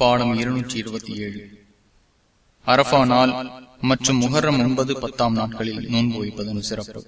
பாடம் இருநூற்றி இருபத்தி ஏழு. அரபா நாள் மற்றும் முகரம் ஒன்பது பத்தாம் நாட்களில் நோன்பு வைப்பதன் சிறப்பு.